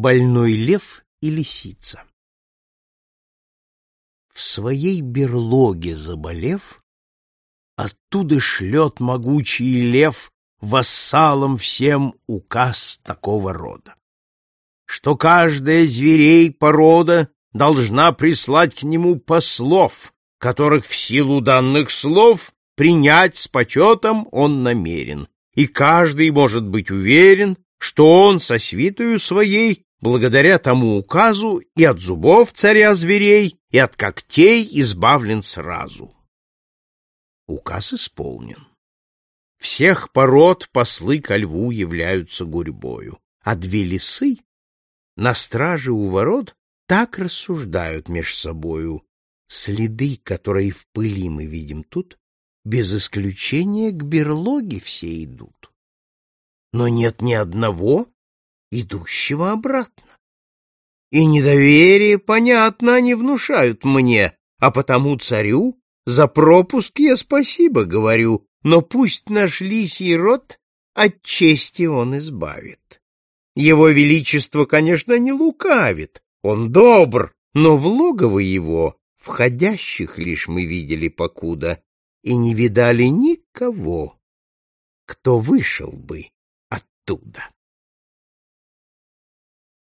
Больной лев и лисица. В своей берлоге заболев, Оттуда шлет могучий лев Вассалам всем указ такого рода, Что каждая зверей порода Должна прислать к нему послов, Которых в силу данных слов Принять с почетом он намерен, И каждый может быть уверен, что он со свитою своей, благодаря тому указу, и от зубов царя зверей, и от когтей избавлен сразу. Указ исполнен. Всех пород послы ко льву являются гурьбою, а две лисы на страже у ворот так рассуждают меж собою. Следы, которые в пыли мы видим тут, без исключения к берлоге все идут но нет ни одного, идущего обратно. И недоверие, понятно, они внушают мне, а потому царю за пропуск я спасибо говорю, но пусть наш лисий род от чести он избавит. Его величество, конечно, не лукавит, он добр, но в логово его входящих лишь мы видели покуда и не видали никого, кто вышел бы оттуда.